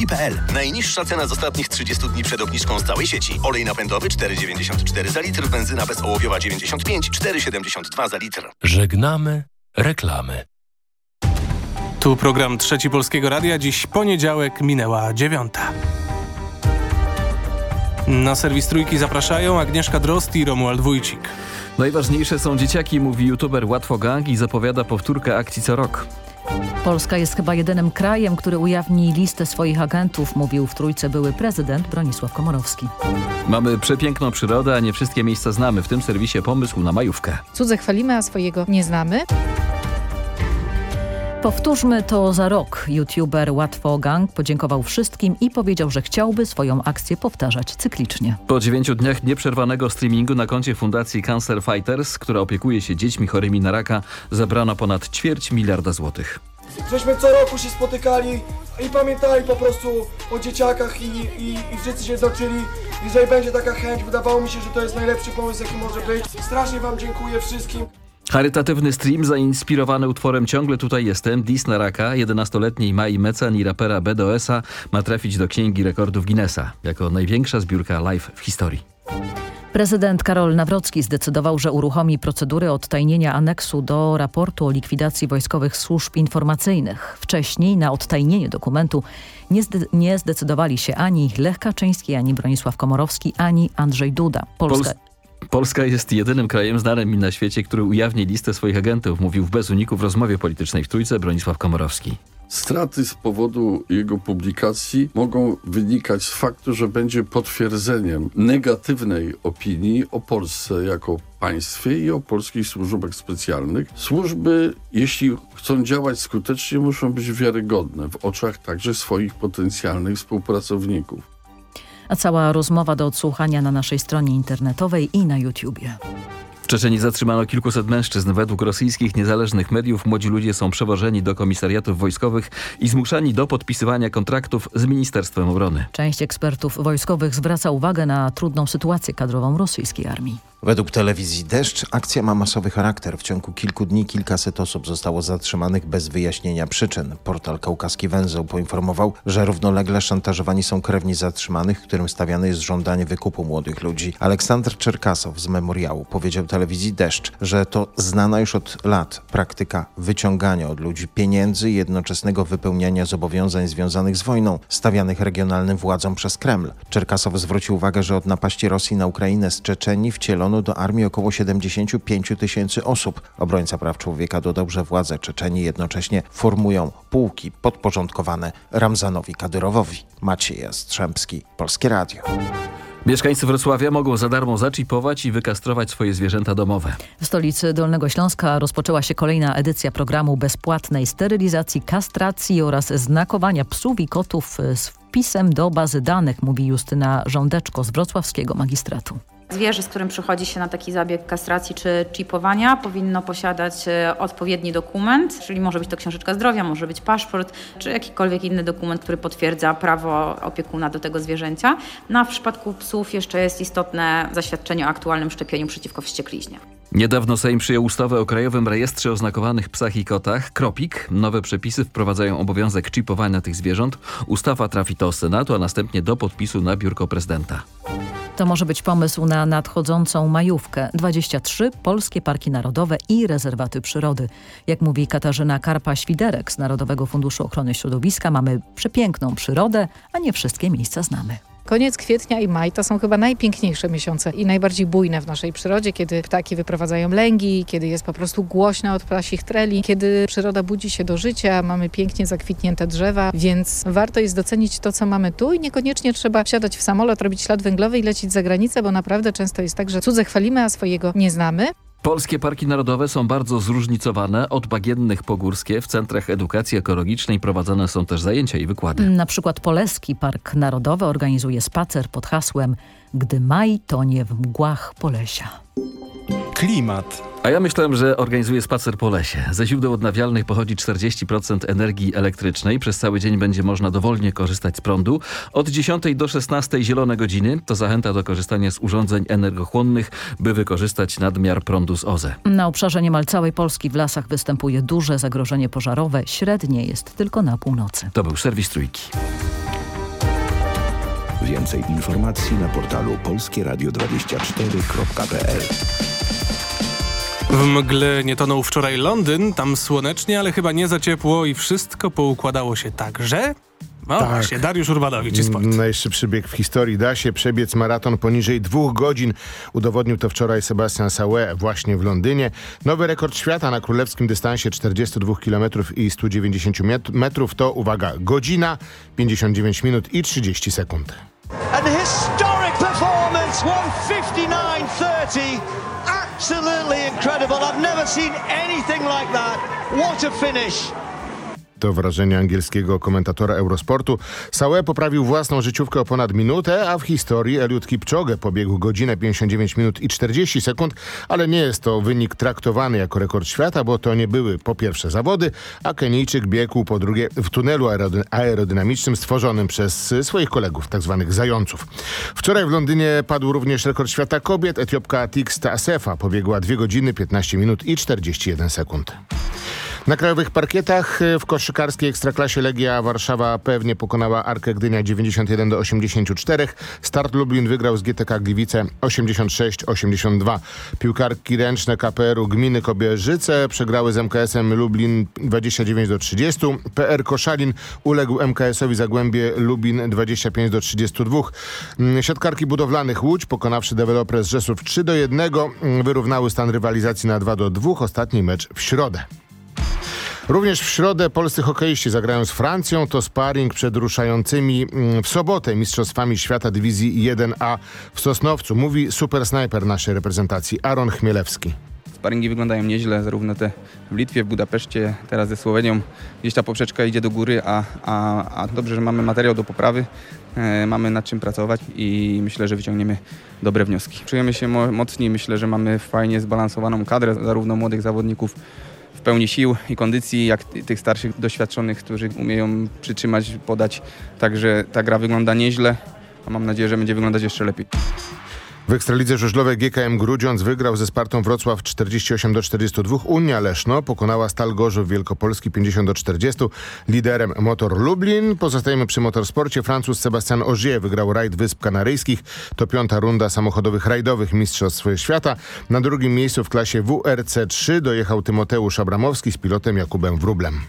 motorola.pl. Najniższa cena z ostatnich 30 dni przed obniżką z całej sieci. Olej napędowy 4,94 za litr, benzyna bezołowiowa 95, 4,72 za litr. Żegnamy reklamy. Tu program Trzeci Polskiego Radia. Dziś poniedziałek minęła dziewiąta. Na serwis Trójki zapraszają Agnieszka Drost i Romuald Wójcik. Najważniejsze są dzieciaki, mówi youtuber Łatwo Gang i zapowiada powtórkę akcji co rok. Polska jest chyba jedynym krajem, który ujawni listę swoich agentów, mówił w Trójce były prezydent Bronisław Komorowski. Mamy przepiękną przyrodę, a nie wszystkie miejsca znamy. W tym serwisie pomysł na majówkę. Cudze chwalimy, a swojego nie znamy. Powtórzmy to za rok. YouTuber Łatwo Gang podziękował wszystkim i powiedział, że chciałby swoją akcję powtarzać cyklicznie. Po dziewięciu dniach nieprzerwanego streamingu na koncie Fundacji Cancer Fighters, która opiekuje się dziećmi chorymi na raka, zebrano ponad ćwierć miliarda złotych. Żeśmy co roku się spotykali i pamiętali po prostu o dzieciakach i, i, i wszyscy się zdoczyli. Jeżeli będzie taka chęć, wydawało mi się, że to jest najlepszy pomysł, jaki może być. Strasznie Wam dziękuję wszystkim. Charytatywny stream zainspirowany utworem Ciągle tutaj jestem, Dis na raka, 11-letniej Mai Mecan i rapera BDOS-a ma trafić do Księgi Rekordów Guinnessa jako największa zbiórka live w historii. Prezydent Karol Nawrocki zdecydował, że uruchomi procedury odtajnienia aneksu do raportu o likwidacji wojskowych służb informacyjnych. Wcześniej na odtajnienie dokumentu nie, zde nie zdecydowali się ani Lech Kaczyński, ani Bronisław Komorowski, ani Andrzej Duda. Polska... Pols Polska jest jedynym krajem znanym mi na świecie, który ujawni listę swoich agentów, mówił w Bez Uniku w rozmowie politycznej w Trójce Bronisław Komorowski. Straty z powodu jego publikacji mogą wynikać z faktu, że będzie potwierdzeniem negatywnej opinii o Polsce jako państwie i o polskich służbach specjalnych. Służby, jeśli chcą działać skutecznie, muszą być wiarygodne w oczach także swoich potencjalnych współpracowników. A cała rozmowa do odsłuchania na naszej stronie internetowej i na YouTubie. W Czeczeniu zatrzymano kilkuset mężczyzn. Według rosyjskich niezależnych mediów młodzi ludzie są przewożeni do komisariatów wojskowych i zmuszani do podpisywania kontraktów z Ministerstwem Obrony. Część ekspertów wojskowych zwraca uwagę na trudną sytuację kadrową rosyjskiej armii. Według telewizji Deszcz akcja ma masowy charakter. W ciągu kilku dni kilkaset osób zostało zatrzymanych bez wyjaśnienia przyczyn. Portal Kaukaski Węzeł poinformował, że równolegle szantażowani są krewni zatrzymanych, którym stawiane jest żądanie wykupu młodych ludzi. Aleksander Czerkasow z Memoriału powiedział telewizji Deszcz, że to znana już od lat praktyka wyciągania od ludzi pieniędzy i jednoczesnego wypełniania zobowiązań związanych z wojną stawianych regionalnym władzom przez Kreml. Czerkasow zwrócił uwagę, że od napaści Rosji na Ukrainę z Czeczenii wcielono do armii około 75 tysięcy osób. Obrońca praw człowieka dodał, że władze Czeczeni jednocześnie formują pułki podporządkowane Ramzanowi Kadyrowowi. Maciej Jastrzębski, Polskie Radio. Mieszkańcy Wrocławia mogą za darmo zaczipować i wykastrować swoje zwierzęta domowe. W stolicy Dolnego Śląska rozpoczęła się kolejna edycja programu bezpłatnej sterylizacji, kastracji oraz znakowania psów i kotów z wpisem do bazy danych, mówi Justyna Żądeczko z wrocławskiego magistratu. Zwierzę, z którym przychodzi się na taki zabieg kastracji czy chipowania, powinno posiadać odpowiedni dokument, czyli może być to książeczka zdrowia, może być paszport, czy jakikolwiek inny dokument, który potwierdza prawo opiekuna do tego zwierzęcia. No a w przypadku psów jeszcze jest istotne zaświadczenie o aktualnym szczepieniu przeciwko wściekliźnie. Niedawno Sejm przyjął ustawę o Krajowym Rejestrze Oznakowanych Psach i Kotach, KROPIK. Nowe przepisy wprowadzają obowiązek chipowania tych zwierząt. Ustawa trafi do Senatu, a następnie do podpisu na biurko prezydenta. To może być pomysł na nadchodzącą majówkę. 23 polskie parki narodowe i rezerwaty przyrody. Jak mówi Katarzyna Karpa-Świderek z Narodowego Funduszu Ochrony Środowiska, mamy przepiękną przyrodę, a nie wszystkie miejsca znamy. Koniec kwietnia i maj to są chyba najpiękniejsze miesiące i najbardziej bujne w naszej przyrodzie, kiedy ptaki wyprowadzają lęgi, kiedy jest po prostu głośno od ptasich treli, kiedy przyroda budzi się do życia, mamy pięknie zakwitnięte drzewa, więc warto jest docenić to, co mamy tu i niekoniecznie trzeba wsiadać w samolot, robić ślad węglowy i lecieć za granicę, bo naprawdę często jest tak, że cudze chwalimy, a swojego nie znamy. Polskie parki narodowe są bardzo zróżnicowane, od bagiennych po górskie. W centrach edukacji ekologicznej prowadzone są też zajęcia i wykłady. Na przykład Poleski Park Narodowy organizuje spacer pod hasłem Gdy maj tonie w mgłach Polesia. Klimat. A ja myślałem, że organizuje spacer po lesie. Ze źródeł odnawialnych pochodzi 40% energii elektrycznej. Przez cały dzień będzie można dowolnie korzystać z prądu. Od 10 do 16 zielone godziny to zachęta do korzystania z urządzeń energochłonnych, by wykorzystać nadmiar prądu z OZE. Na obszarze niemal całej Polski w lasach występuje duże zagrożenie pożarowe. Średnie jest tylko na północy. To był serwis Trójki. Więcej informacji na portalu polskieradio24.pl W mgle nie tonął wczoraj Londyn, tam słonecznie, ale chyba nie za ciepło i wszystko poukładało się tak, że... No Tak. właśnie, Dariusz Urbanowicz i sport. Najszybszy bieg w historii. Da się przebiec maraton poniżej dwóch godzin. Udowodnił to wczoraj Sebastian Saue właśnie w Londynie. Nowy rekord świata na królewskim dystansie 42 km i 190 met- metrów to, uwaga, godzina, 59 minut i 30 sekund. An historic performance, 159.30. Absolutely incredible. I've never seen anything like that. What a finish. To wrażenie angielskiego komentatora Eurosportu. Saue poprawił własną życiówkę o ponad minutę, a w historii Eliud Kipchoge pobiegł godzinę 59 minut i 40 sekund, ale nie jest to wynik traktowany jako rekord świata, bo to nie były po pierwsze zawody, a Kenijczyk biegł po drugie w tunelu aerody- aerodynamicznym stworzonym przez swoich kolegów, tzw. zająców. Wczoraj w Londynie padł również rekord świata kobiet. Etiopka Tix Asefa pobiegła 2 godziny 15 minut i 41 sekund. Na krajowych parkietach y, w koszykarskiej ekstraklasie Legia Warszawa pewnie pokonała Arkę Gdynia 91 do 84. Start Lublin wygrał z GTK Gliwice 86-82. Piłkarki ręczne KPR-u Gminy Kobierzyce przegrały z MKS-em Lublin 29 do 30. PR Koszalin uległ MKS-owi Zagłębie Lubin 25 do 32. Mm, Siatkarki budowlanych Łódź pokonawszy deweloper z Rzeszów 3 do 1 mm, wyrównały stan rywalizacji na 2 do 2. Ostatni mecz w środę. Również w środę polscy hokeiści zagrają z Francją. To sparring przed ruszającymi mm, w sobotę Mistrzostwami Świata Dywizji 1A w Sosnowcu. Mówi super snajper naszej reprezentacji Aaron Chmielewski. Sparingi wyglądają nieźle, zarówno te w Litwie, w Budapeszcie, teraz ze Słowenią. Gdzieś ta poprzeczka idzie do góry, a, a, a dobrze, że mamy materiał do poprawy, e, mamy nad czym pracować i myślę, że wyciągniemy dobre wnioski. Czujemy się mo- myślę, że mamy fajnie zbalansowaną kadrę, zarówno młodych zawodników pełni sił i kondycji, jak ty- tych starszych, doświadczonych, którzy umieją przytrzymać, podać. Także ta gra wygląda nieźle, a mam nadzieję, że będzie wyglądać jeszcze lepiej. W Ekstralidze Żużlowej GKM Grudziądz wygrał ze Spartą Wrocław 48 do 42. Unia Leszno pokonała Stal Gorzów Wielkopolski 50 do 40. Liderem Motor Lublin. Pozostajemy przy motorsporcie. Francuz Sebastian Ogier wygrał rajd Wysp Kanaryjskich. To piąta runda samochodowych rajdowych Mistrzostw Świata. Na drugim miejscu w klasie WRC3 dojechał Tymoteusz Abramowski z pilotem Jakubem Wrublem.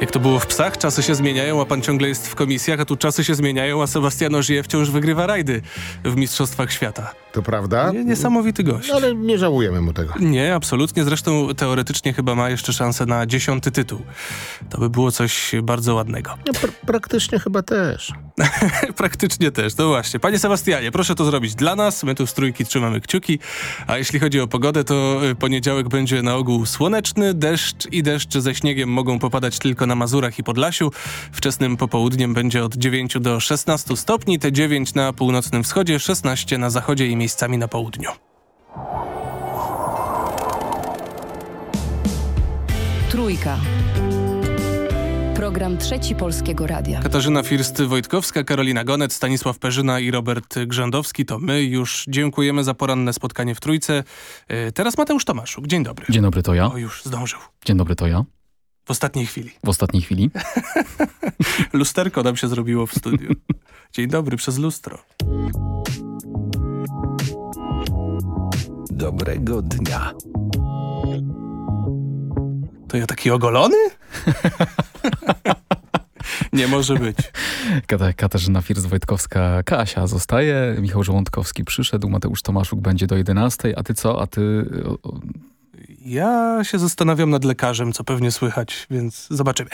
Jak to było w psach, czasy się zmieniają, a pan ciągle jest w komisjach, a tu czasy się zmieniają, a Sebastian Ogier wciąż wygrywa rajdy w Mistrzostwach Świata. To prawda? Nie- Niesamowity gość. Ale nie żałujemy mu tego. Nie, absolutnie. Zresztą teoretycznie chyba ma jeszcze szansę na dziesiąty tytuł. To by było coś bardzo ładnego. No, pr- praktycznie chyba też. Praktycznie też, no właśnie. Panie Sebastianie, proszę to zrobić dla nas. My tu z trójki trzymamy kciuki. A jeśli chodzi o pogodę, to y, poniedziałek będzie na ogół słoneczny. Deszcz i deszcz ze śniegiem mogą popadać tylko na Mazurach i Podlasiu. Wczesnym popołudniem będzie od 9 do 16 stopni, te 9 na północnym wschodzie, 16 na zachodzie i miejscami na południu. Trójka. Program Trzeci Polskiego Radia. Katarzyna First-Wojtkowska, Karolina Gonet, Stanisław Perzyna i Robert Grzędowski. To my już dziękujemy za poranne spotkanie w Trójce. E, Teraz Mateusz Tomaszuk. Dzień dobry. Dzień dobry, to ja. O, już zdążył. Dzień dobry, to ja. W ostatniej chwili. W ostatniej chwili. Lusterko nam się zrobiło w studiu. Dzień dobry, przez lustro. Dobrego dnia. To ja taki ogolony? Nie może być. Kata- Katarzyna First-Wojtkowska, Kasia zostaje, Michał Żołądkowski przyszedł, Mateusz Tomaszuk będzie do 11, a ty co? A ty... Ja się zastanawiam nad lekarzem, co pewnie słychać, więc zobaczymy.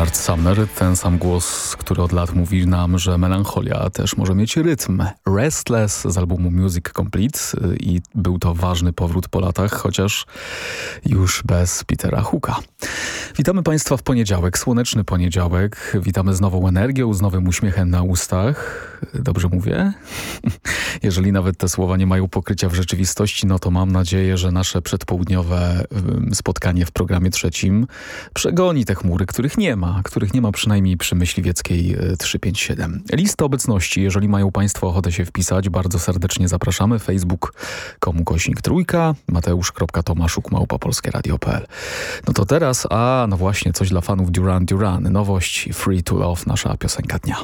Bernard Sumner, ten sam głos, który od lat mówi nam, że melancholia też może mieć rytm. Restless z albumu Music Complete i był to ważny powrót po latach, chociaż już bez Petera Hooka. Witamy Państwa w poniedziałek, słoneczny poniedziałek. Witamy z nową energią, z nowym uśmiechem na ustach. Dobrze mówię? Jeżeli nawet te słowa nie mają pokrycia w rzeczywistości, no to mam nadzieję, że nasze przedpołudniowe spotkanie w programie trzecim przegoni te chmury, których nie ma, których nie ma przynajmniej przy Myśliwieckiej 357. Lista obecności, jeżeli mają Państwo ochotę się wpisać, bardzo serdecznie zapraszamy. Facebook komu kośnik trójka, mateusz.tomaszuk małpa polskieradio.pl No to teraz, a no właśnie, coś dla fanów Duran Duran. Nowość Free to Love, nasza piosenka dnia.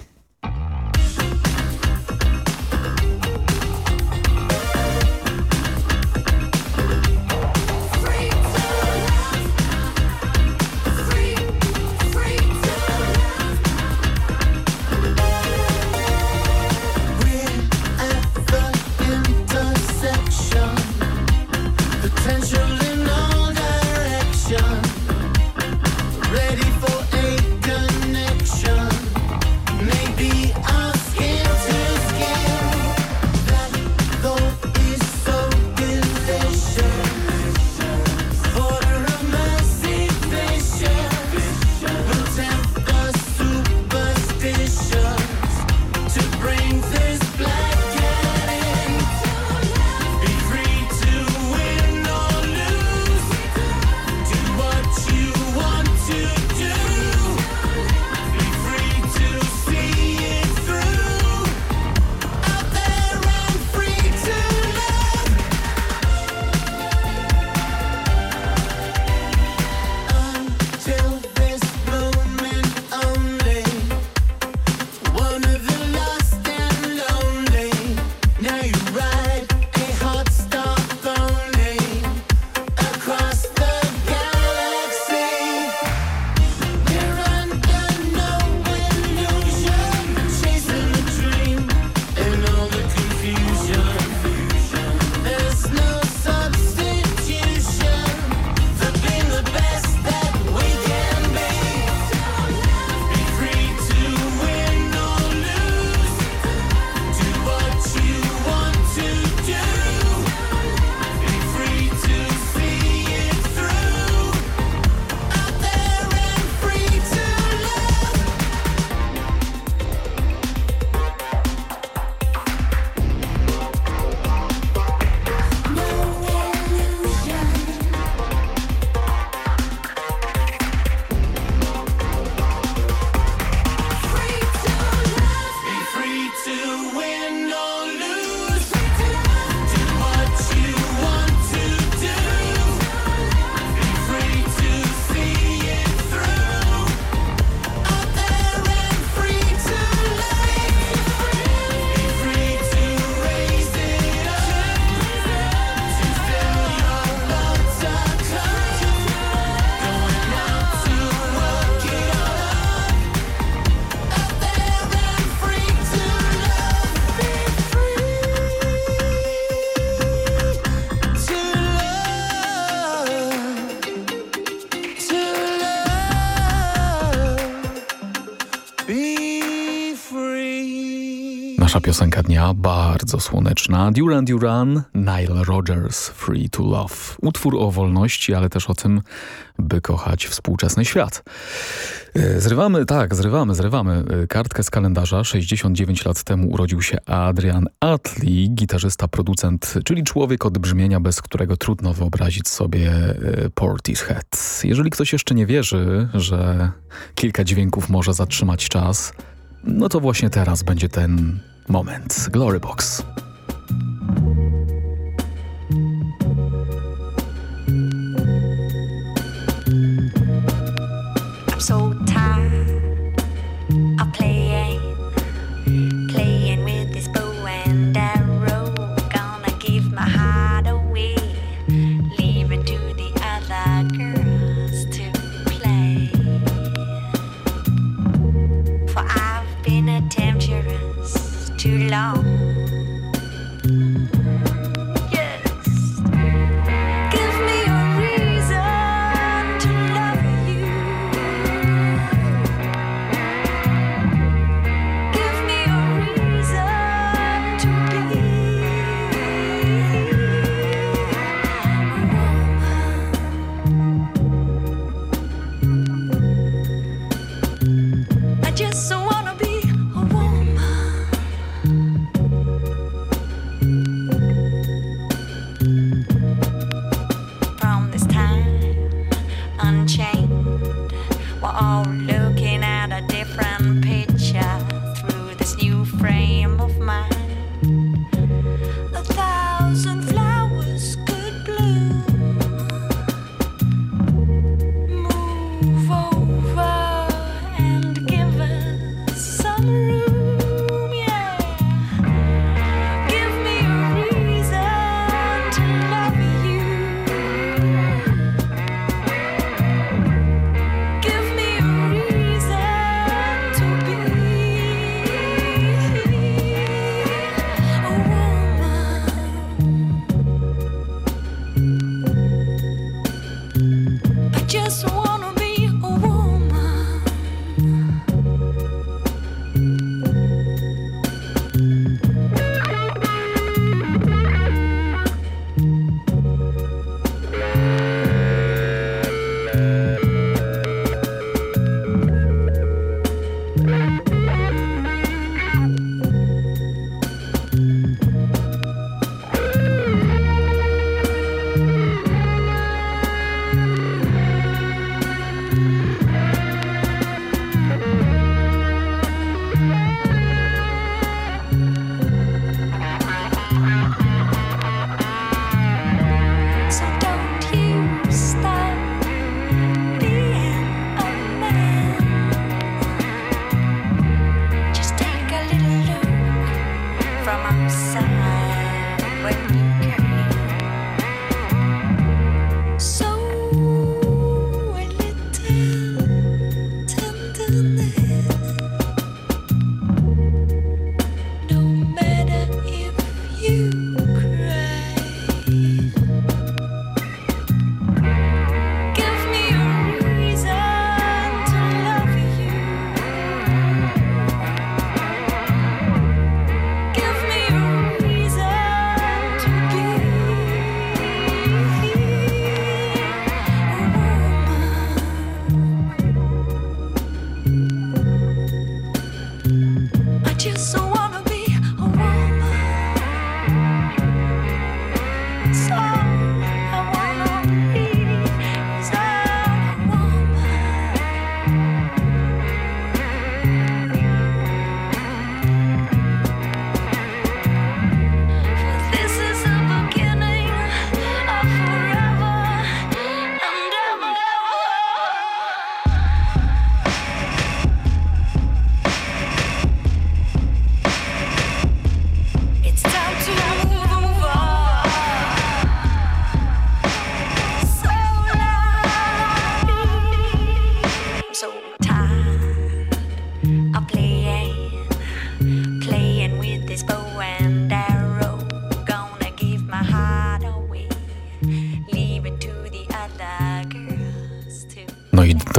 Piosenka dnia, bardzo słoneczna. Duran Duran, Nile Rodgers, Free to Love. Utwór o wolności, ale też o tym, by kochać współczesny świat. Zrywamy, tak, zrywamy, zrywamy kartkę z kalendarza. 69 lat temu urodził się Adrian Atli, gitarzysta, producent, czyli człowiek od brzmienia, bez którego trudno wyobrazić sobie Portishead. Jeżeli ktoś jeszcze nie wierzy, że kilka dźwięków może zatrzymać czas, no to właśnie teraz będzie ten moment. Glorybox.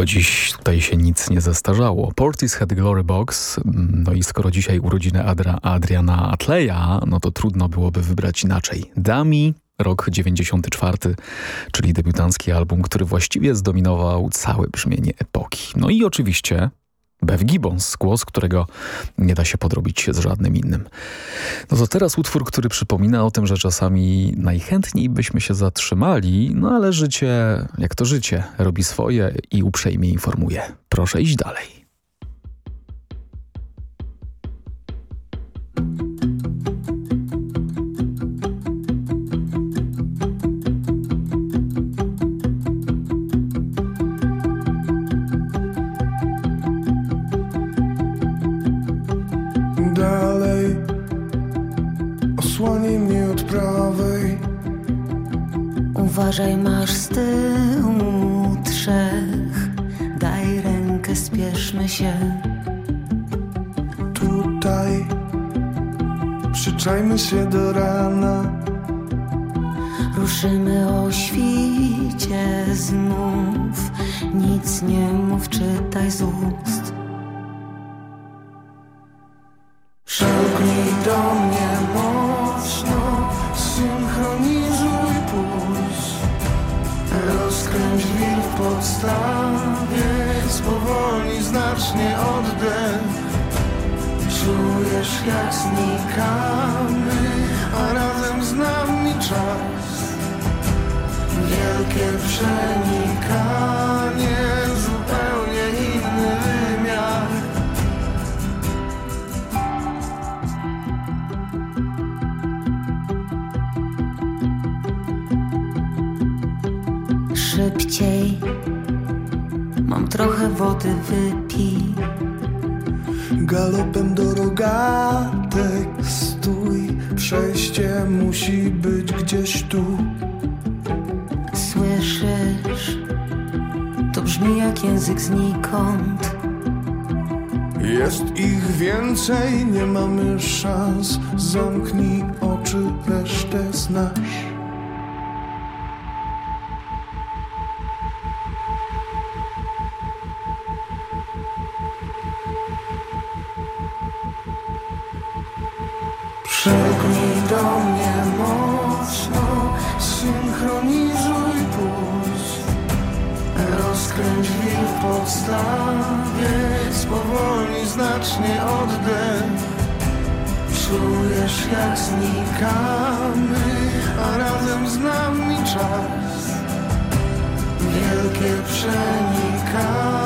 Dziś tutaj się nic nie zestarzało. Portishead Glory Box, mm, no i skoro dzisiaj urodziny Adra, Adriana Atleya, no to trudno byłoby wybrać inaczej. Dami, rok 94, czyli debiutancki album, który właściwie zdominował całe brzmienie epoki. No i oczywiście Bev Gibbons, głos, którego nie da się podrobić z żadnym innym. No to teraz utwór, który przypomina o tym, że czasami najchętniej byśmy się zatrzymali, no ale życie, jak to życie, robi swoje i uprzejmie informuje. Proszę iść dalej. Uważaj, masz z tyłu trzech. Daj rękę, spieszmy się. Tutaj Przyczajmy się do rana. Ruszymy o świcie znów. Nic nie mów, czytaj z ust jak znikamy A razem z nami czas. Wielkie przenikanie Zupełnie inny wymiar. Szybciej. Mam trochę wody, wypij Galopem do rogatek. Stój Przejście musi być gdzieś tu. Słyszysz? To brzmi jak język znikąd. Jest ich więcej, nie mamy szans. Zamknij oczy, resztę znasz podstawie Spowolnij znacznie oddech. Czujesz jak znikamy A razem z nami czas. Wielkie przenikanie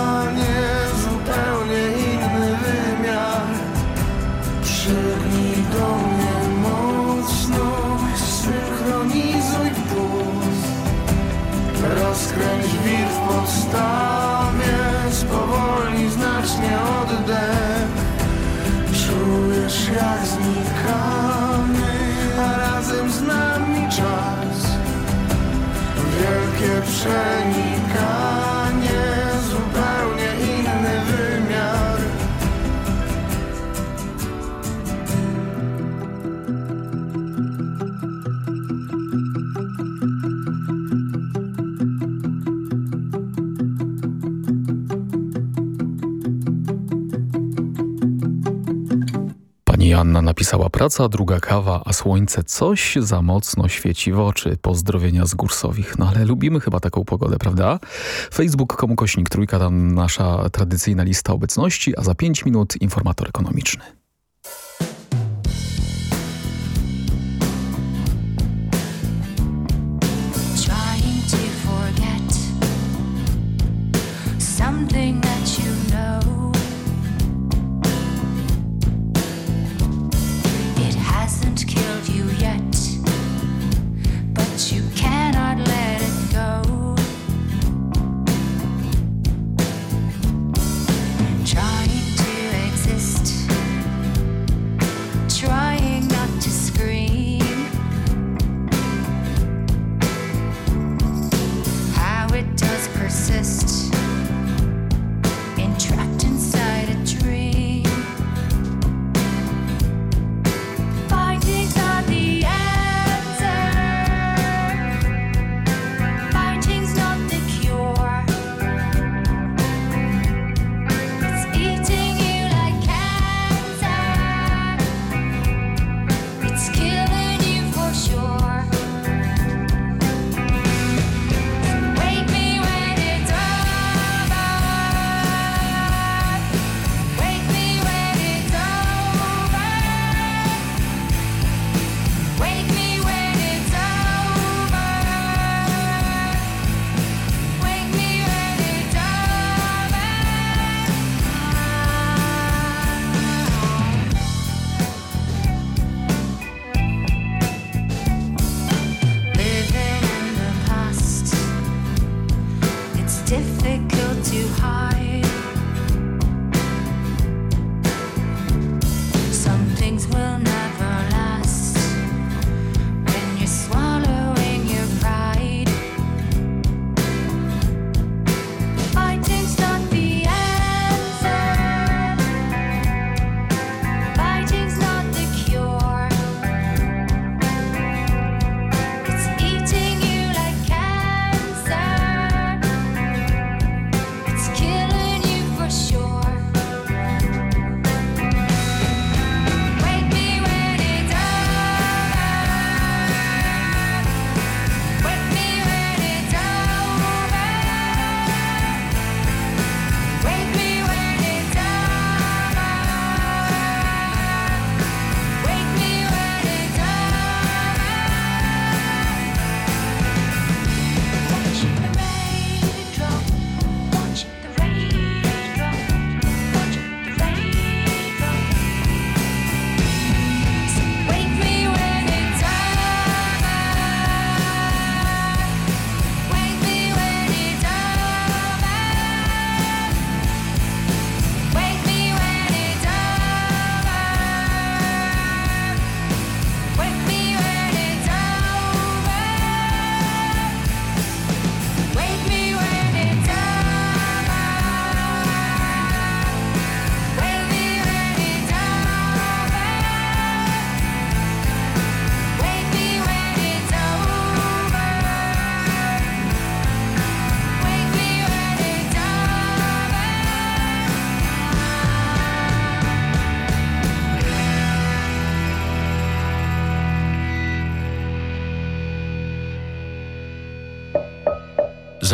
praca, druga kawa, a słońce coś za mocno świeci w oczy. Pozdrowienia z Górsowich. No ale lubimy chyba taką pogodę, prawda? Facebook komu kośnik trójka, tam nasza tradycyjna lista obecności, a za 5 minut informator ekonomiczny.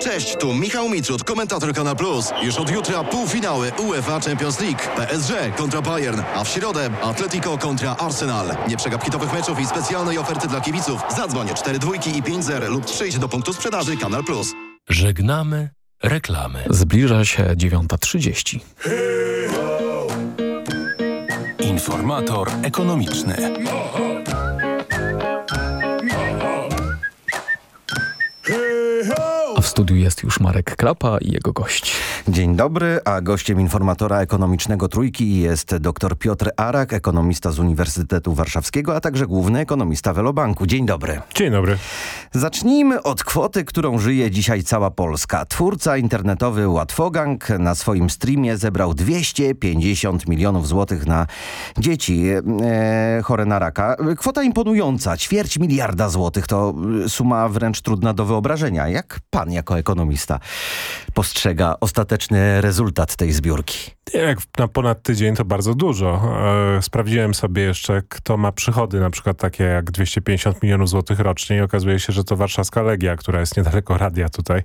Cześć, tu Michał Mitrud, komentator Kanal Plus. Już od jutra półfinały UEFA Champions League. PSG kontra Bayern, a w środę Atletico kontra Arsenal. Nie przegap hitowych meczów i specjalnej oferty dla kibiców. Zadzwoń 4 dwójki i 5 zer lub przyjdź do punktu sprzedaży Kanal Plus. Żegnamy reklamy. Zbliża się 9.30. Informator ekonomiczny. Studiu jest już Marek Klapa i jego gość. Dzień dobry, a gościem informatora ekonomicznego Trójki jest dr Piotr Arak, ekonomista z Uniwersytetu Warszawskiego, a także główny ekonomista Velobanku. Dzień dobry. Dzień dobry. Zacznijmy od kwoty, którą żyje dzisiaj cała Polska. Twórca internetowy Łatwogang na swoim streamie zebrał 250 milionów złotych na dzieci e, chore na raka. Kwota imponująca, ćwierć miliarda złotych to suma wręcz trudna do wyobrażenia. Jak pan jako ekonomista postrzega ostateczny rezultat tej zbiórki? Jak na ponad tydzień to bardzo dużo. E, sprawdziłem sobie jeszcze, kto ma przychody, na przykład takie jak 250 milionów złotych rocznie i okazuje się, że to warszawska Legia, która jest niedaleko radia tutaj.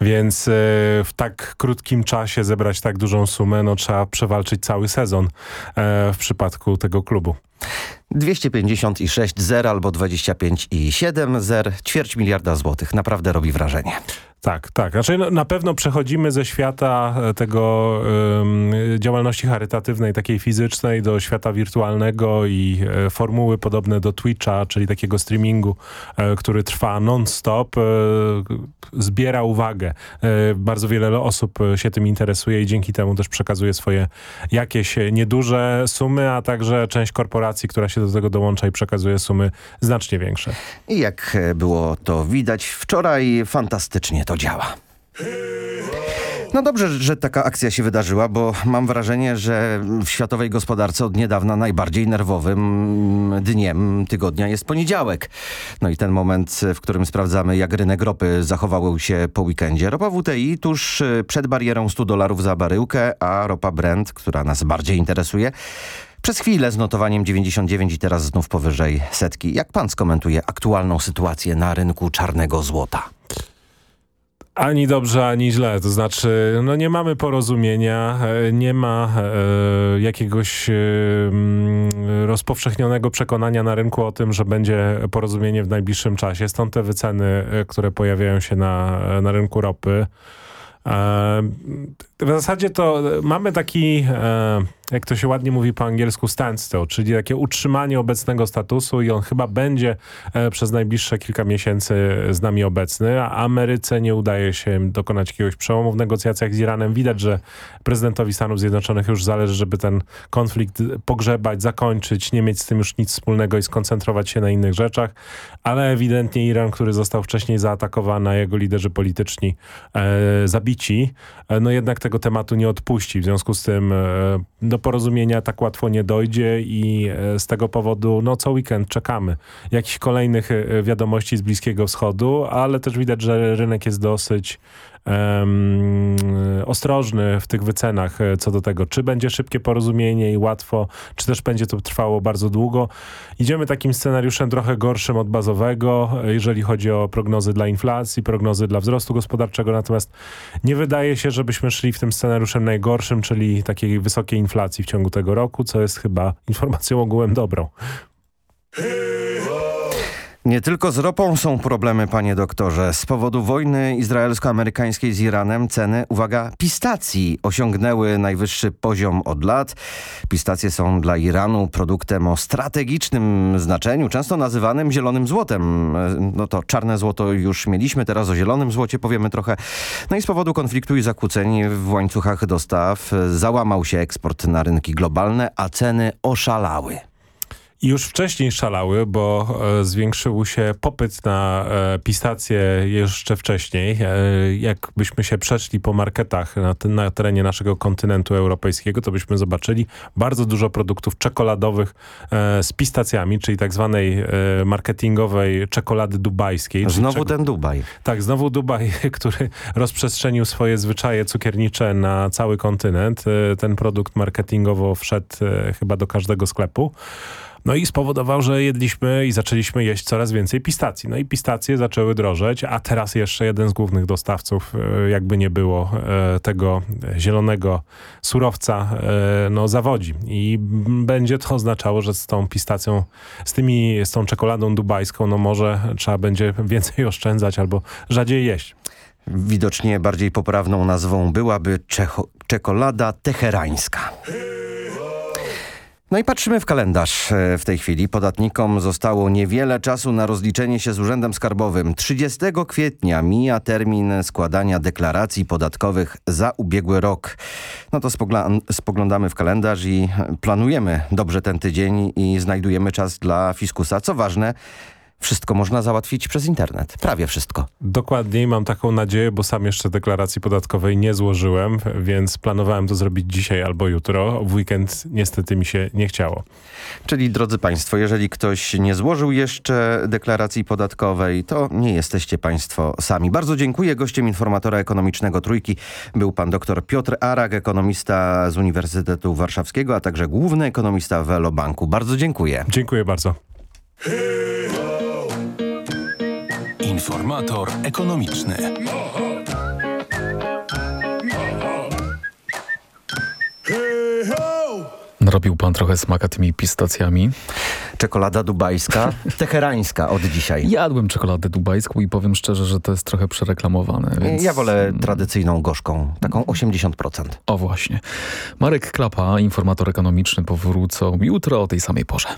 Więc e, w tak krótkim czasie zebrać tak dużą sumę, no trzeba przewalczyć cały sezon e, w przypadku tego klubu. 256 zer albo 25 i 7 zer, ćwierć miliarda złotych. Naprawdę robi wrażenie. Tak, tak. Znaczy no, na pewno przechodzimy ze świata e, tego działalności charytatywnej, takiej fizycznej do świata wirtualnego i e, formuły podobne do Twitcha, czyli takiego streamingu, e, który trwa non-stop, zbiera uwagę. Bardzo wiele osób się tym interesuje i dzięki temu też przekazuje swoje jakieś nieduże sumy, a także część korporacji, która się do tego dołącza i przekazuje sumy znacznie większe. I jak było to widać wczoraj, fantastycznie to działa. No dobrze, że taka akcja się wydarzyła, bo mam wrażenie, że w światowej gospodarce od niedawna najbardziej nerwowym dniem tygodnia jest poniedziałek. No i ten moment, w którym sprawdzamy, jak rynek ropy zachował się po weekendzie. Ropa WTI tuż przed barierą 100 dolarów za baryłkę, a ropa Brent, która nas bardziej interesuje, przez chwilę z notowaniem 99 i teraz znów powyżej setki. Jak pan skomentuje aktualną sytuację na rynku czarnego złota? Ani dobrze, ani źle. To znaczy, no nie mamy porozumienia, e, nie ma e, jakiegoś e, rozpowszechnionego przekonania na rynku o tym, że będzie porozumienie w najbliższym czasie. Stąd te wyceny, e, które pojawiają się na, na rynku ropy. E, w zasadzie to mamy taki, e, jak to się ładnie mówi po angielsku, standstill, czyli takie utrzymanie obecnego statusu i on chyba będzie e, przez najbliższe kilka miesięcy z nami obecny, a Ameryce nie udaje się dokonać jakiegoś przełomu w negocjacjach z Iranem. Widać, że prezydentowi Stanów Zjednoczonych już zależy, żeby ten konflikt pogrzebać, zakończyć, nie mieć z tym już nic wspólnego i skoncentrować się na innych rzeczach, ale ewidentnie Iran, który został wcześniej zaatakowany, a jego liderzy polityczni e, zabici, e, no jednak tego tematu nie odpuści. W związku z tym e, do porozumienia tak łatwo nie dojdzie i e, z tego powodu no co weekend czekamy. Jakichś kolejnych e, wiadomości z Bliskiego Wschodu, ale też widać, że rynek jest dosyć um, ostrożny w tych wycenach e, co do tego, czy będzie szybkie porozumienie i łatwo, czy też będzie to trwało bardzo długo. Idziemy takim scenariuszem trochę gorszym od bazowego, e, jeżeli chodzi o prognozy dla inflacji, prognozy dla wzrostu gospodarczego, natomiast nie wydaje się, żebyśmy szli w tym scenariuszem najgorszym, czyli takiej wysokiej inflacji w ciągu tego roku, co jest chyba informacją ogółem dobrą. Nie tylko z ropą są problemy, panie doktorze. Z powodu wojny izraelsko-amerykańskiej z Iranem ceny, uwaga, pistacji osiągnęły najwyższy poziom od lat. Pistacje są dla Iranu produktem o strategicznym znaczeniu, często nazywanym zielonym złotem. No to czarne złoto już mieliśmy, teraz o zielonym złocie powiemy trochę. No i z powodu konfliktu i zakłóceń w łańcuchach dostaw załamał się eksport na rynki globalne, a ceny oszalały. Już wcześniej szalały, bo e, zwiększył się popyt na e, pistacje jeszcze wcześniej. E, jakbyśmy się przeszli po marketach na, na terenie naszego kontynentu europejskiego, to byśmy zobaczyli bardzo dużo produktów czekoladowych z pistacjami, czyli tak zwanej marketingowej czekolady dubajskiej. Znowu ten Dubaj. tak, znowu Dubaj, który rozprzestrzenił swoje zwyczaje cukiernicze na cały kontynent. Ten produkt marketingowo wszedł chyba do każdego sklepu. No i spowodował, że jedliśmy i zaczęliśmy jeść coraz więcej pistacji. No i pistacje zaczęły drożeć, a teraz jeszcze jeden z głównych dostawców, e, jakby nie było e, tego zielonego surowca, e, no zawodzi. I będzie to oznaczało, że z tą pistacją, z tymi, z tą czekoladą dubajską, no może trzeba będzie więcej oszczędzać albo rzadziej jeść. Widocznie bardziej poprawną nazwą byłaby czekolada teherańska. No i patrzymy w kalendarz e, w tej chwili. Podatnikom zostało niewiele czasu na rozliczenie się z Urzędem Skarbowym. 30 kwietnia mija termin składania deklaracji podatkowych za ubiegły rok. No to spoglądamy w kalendarz i planujemy dobrze ten tydzień i znajdujemy czas dla fiskusa. Co ważne, wszystko można załatwić przez internet. Prawie wszystko. Dokładniej mam taką nadzieję, bo sam jeszcze deklaracji podatkowej nie złożyłem, więc planowałem to zrobić dzisiaj albo jutro. W weekend niestety mi się nie chciało. Czyli drodzy Państwo, jeżeli ktoś nie złożył jeszcze deklaracji podatkowej, to nie jesteście Państwo sami. Bardzo dziękuję. Gościem informatora ekonomicznego Trójki był pan dr Piotr Arak, ekonomista z Uniwersytetu Warszawskiego, a także główny ekonomista w Elobanku. Bardzo dziękuję. Dziękuję bardzo. Informator ekonomiczny. Narobił pan trochę smaka tymi pistacjami. Czekolada dubajska, teherańska od dzisiaj. Jadłem czekoladę dubajską i powiem szczerze, że to jest trochę przereklamowane. Więc... Ja wolę tradycyjną gorzką, taką 80%. O właśnie. Marek Klapa, informator ekonomiczny, powrócą jutro o tej samej porze.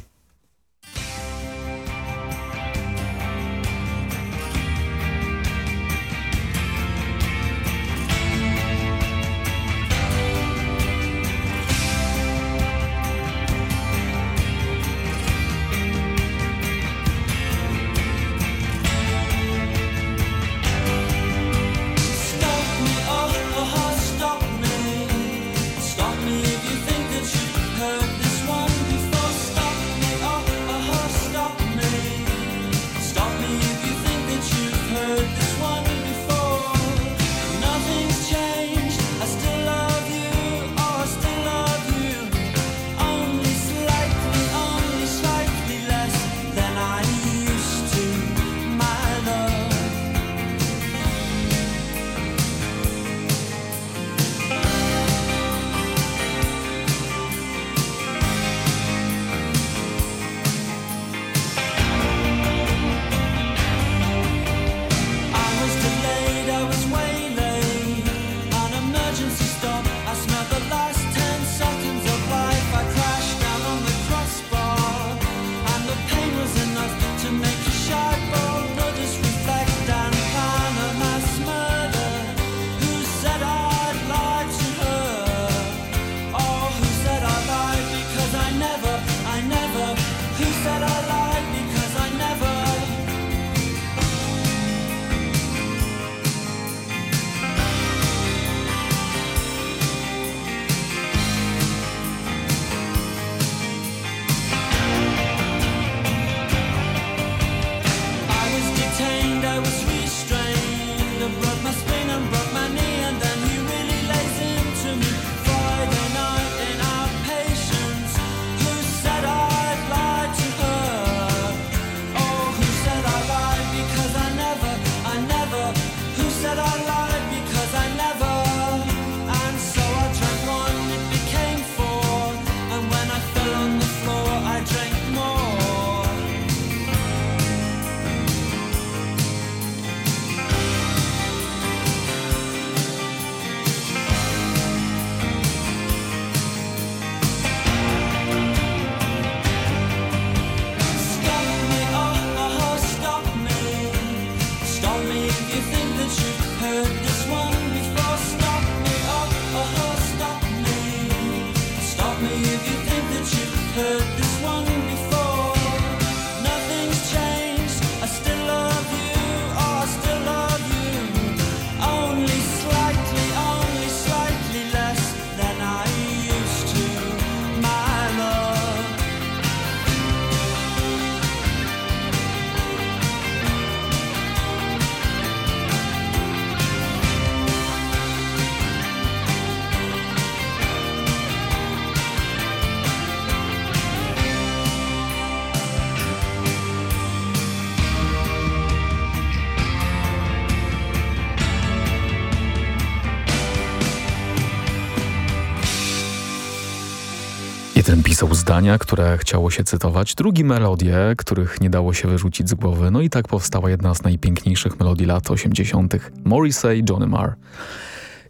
Jeden pisał zdania, które chciało się cytować, drugi melodie, których nie dało się wyrzucić z głowy. No i tak powstała jedna z najpiękniejszych melodii lat 80. Morrissey, Johnny Marr.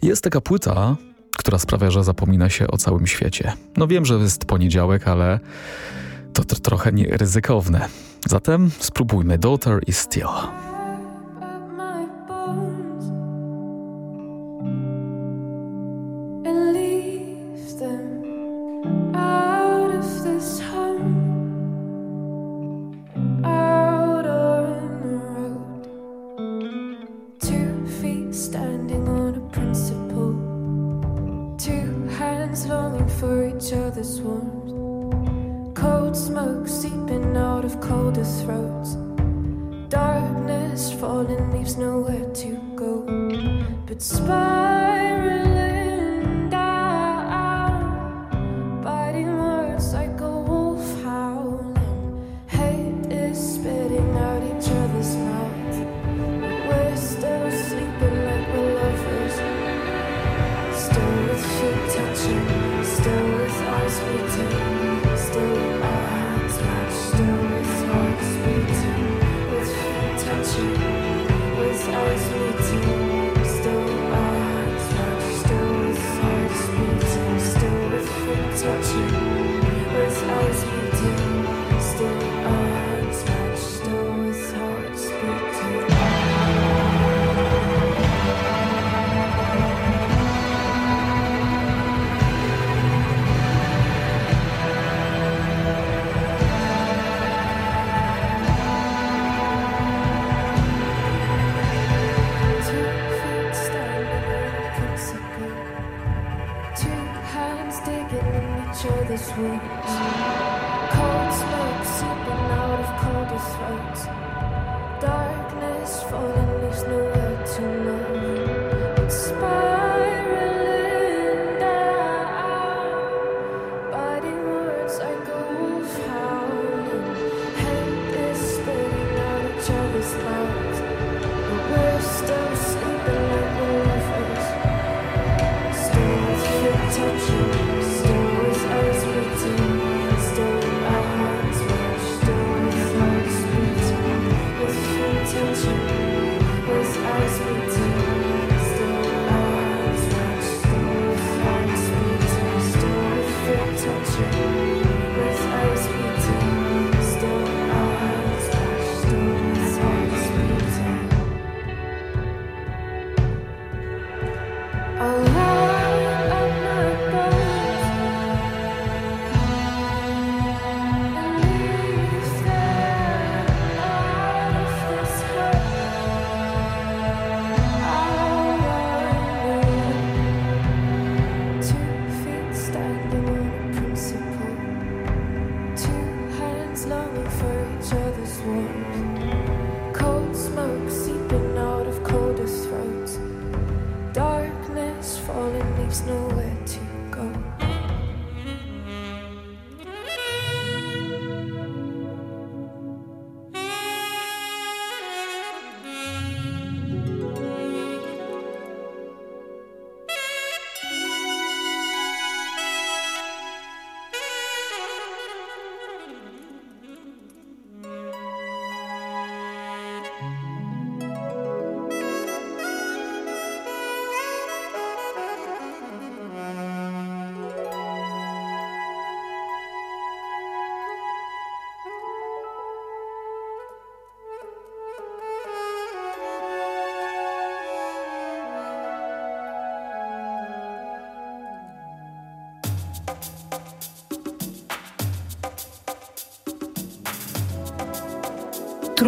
Jest taka płyta, która sprawia, że zapomina się o całym świecie. No wiem, że jest poniedziałek, ale to trochę ryzykowne. Zatem spróbujmy Daughter is Still. leaves nowhere to go.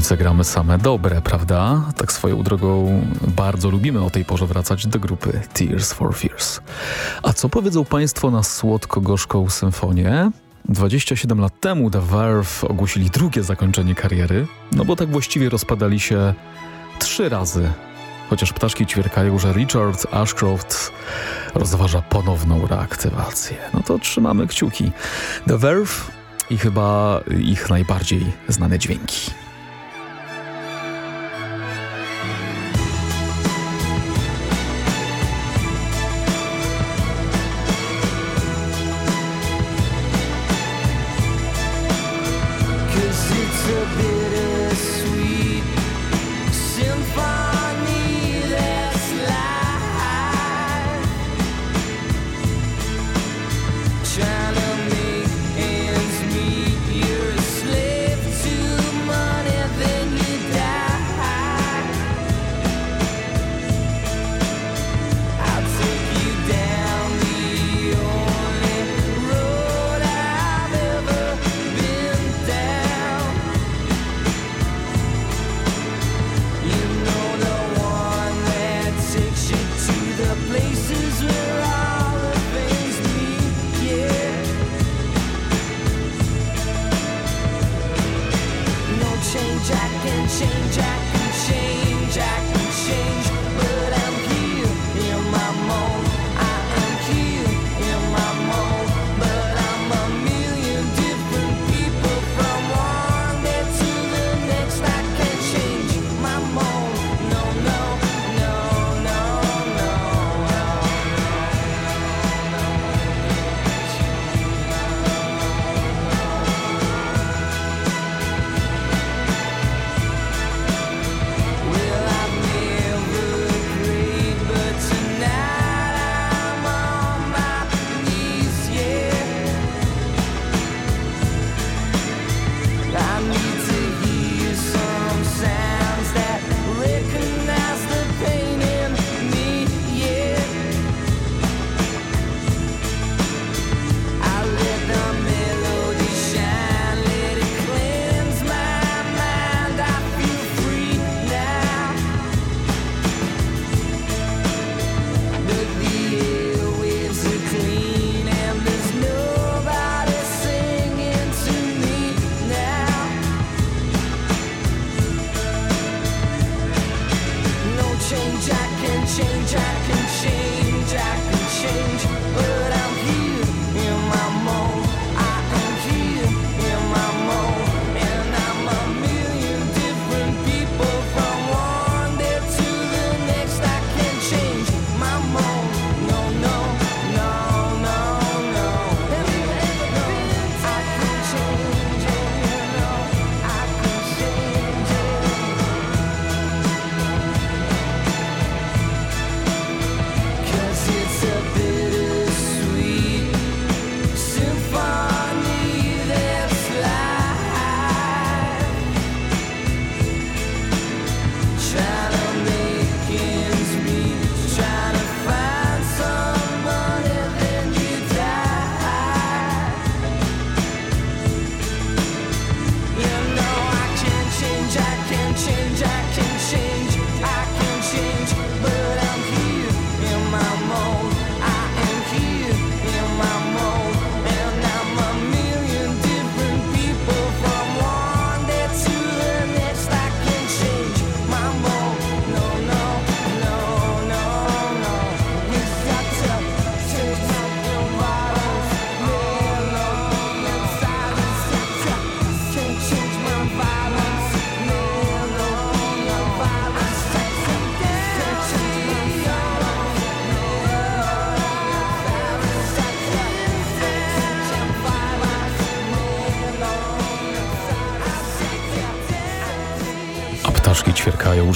ulicę gramy same dobre, prawda? Tak swoją drogą bardzo lubimy o tej porze wracać do grupy Tears for Fears. A co powiedzą Państwo na słodko-gorzką symfonię? 27 lat temu The Verve ogłosili drugie zakończenie kariery, no bo tak właściwie rozpadali się trzy razy. Chociaż ptaszki ćwierkają, że Richard Ashcroft rozważa ponowną reaktywację. No to trzymamy kciuki. The Verve i chyba ich najbardziej znane dźwięki.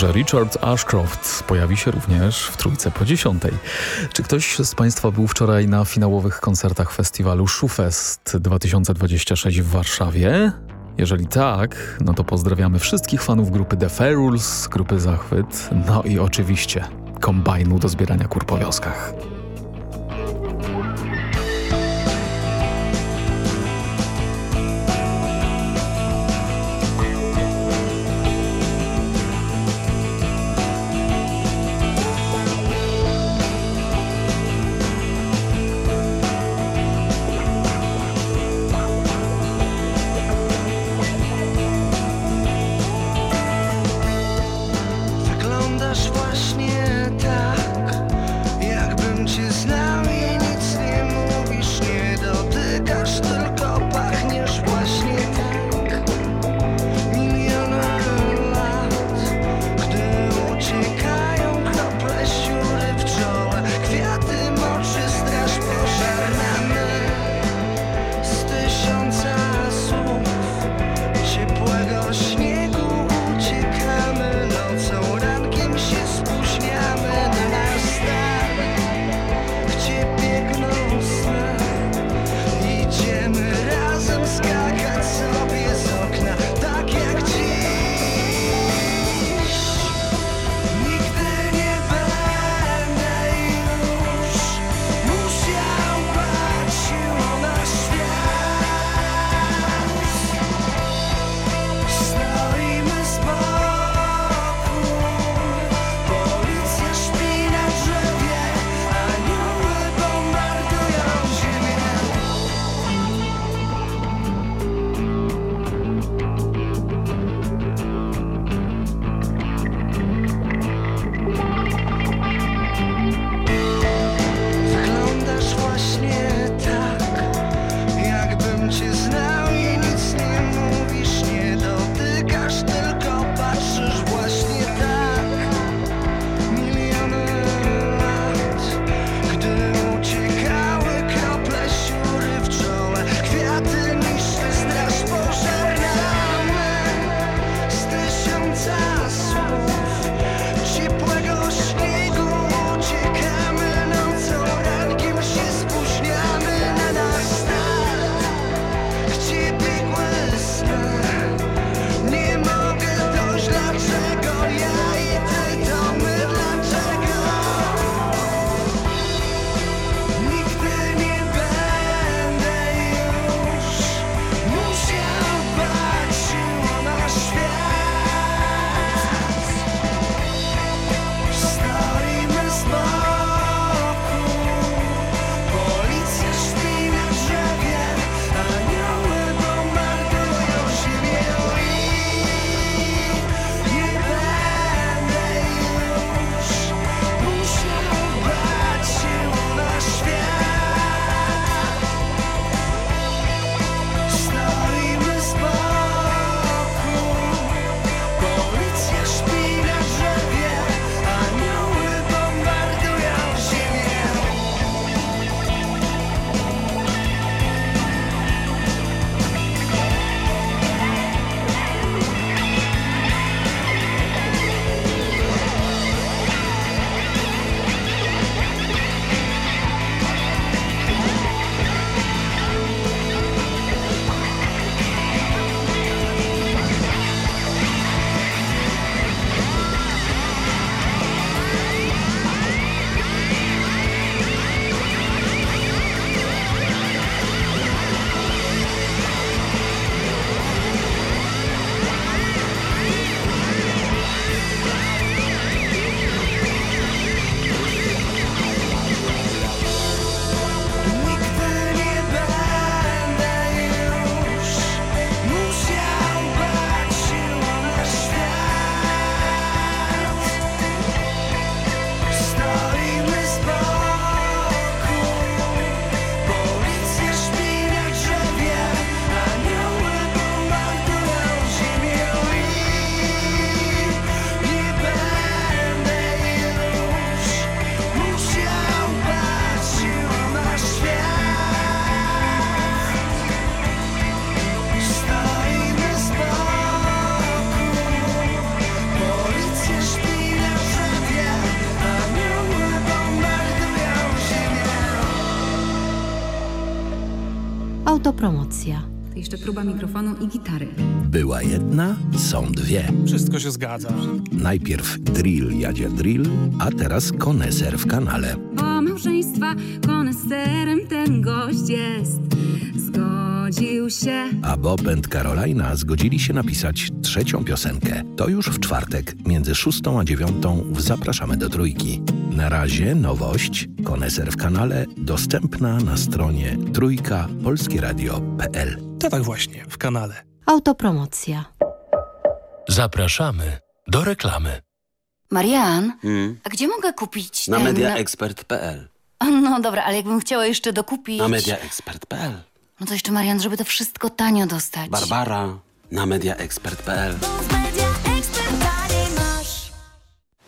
że Richard Ashcroft pojawi się również w trójce po dziesiątej. Czy ktoś z Państwa był wczoraj na finałowych koncertach festiwalu ShuFest 2026 w Warszawie? Jeżeli tak, no to pozdrawiamy wszystkich fanów grupy The Ferules, grupy Zachwyt, no i oczywiście kombainu do zbierania kur po wioskach. Autopromocja. Jeszcze próba mikrofonu i gitary. Była jedna, są dwie. Wszystko się zgadza. Najpierw drill jadzie drill, a teraz koneser w kanale. Bo małżeństwa koneserem ten gość jest. Zgodził się. A Bob and Carolina zgodzili się napisać trzecią piosenkę. To już w czwartek, między szóstą a dziewiątą w Zapraszamy do Trójki. Na razie nowość, koneser w kanale, dostępna na stronie trójkapolskieradio.pl. To tak właśnie, w kanale. Autopromocja. Zapraszamy do reklamy. Marian, Hmm. a gdzie mogę kupić Na ten... mediaexpert.pl No dobra, ale jakbym chciała jeszcze dokupić... Na mediaexpert.pl No to jeszcze Marian, żeby to wszystko tanio dostać. Barbara na mediaexpert.pl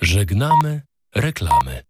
Żegnamy reklamy.